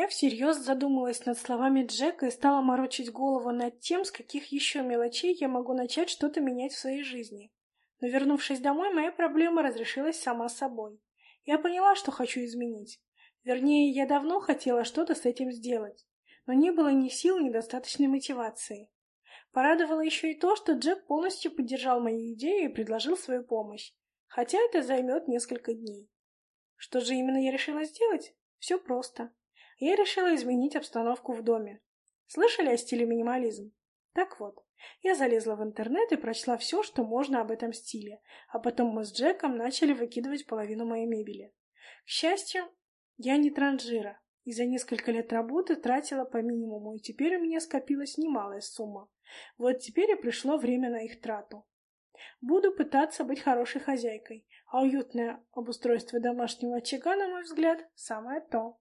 Я всерьез задумалась над словами Джека и стала морочить голову над тем, с каких еще мелочей я могу начать что-то менять в своей жизни. Но вернувшись домой, моя проблема разрешилась сама собой. Я поняла, что хочу изменить. Вернее, я давно хотела что-то с этим сделать, но не было ни сил, ни достаточной мотивации. Порадовало еще и то, что Джек полностью поддержал мою идею и предложил свою помощь, хотя это займет несколько дней. Что же именно я решила сделать? Все просто. Я решила изменить обстановку в доме. Слышали о стиле минимализм? Так вот, я залезла в интернет и прочла все, что можно об этом стиле, а потом мы с Джеком начали выкидывать половину моей мебели. К счастью, я не транжира, и за несколько лет работы тратила по минимуму, и теперь у меня скопилась немалая сумма. Вот теперь и пришло время на их трату. Буду пытаться быть хорошей хозяйкой, а уютное обустройство домашнего очага, на мой взгляд, самое то.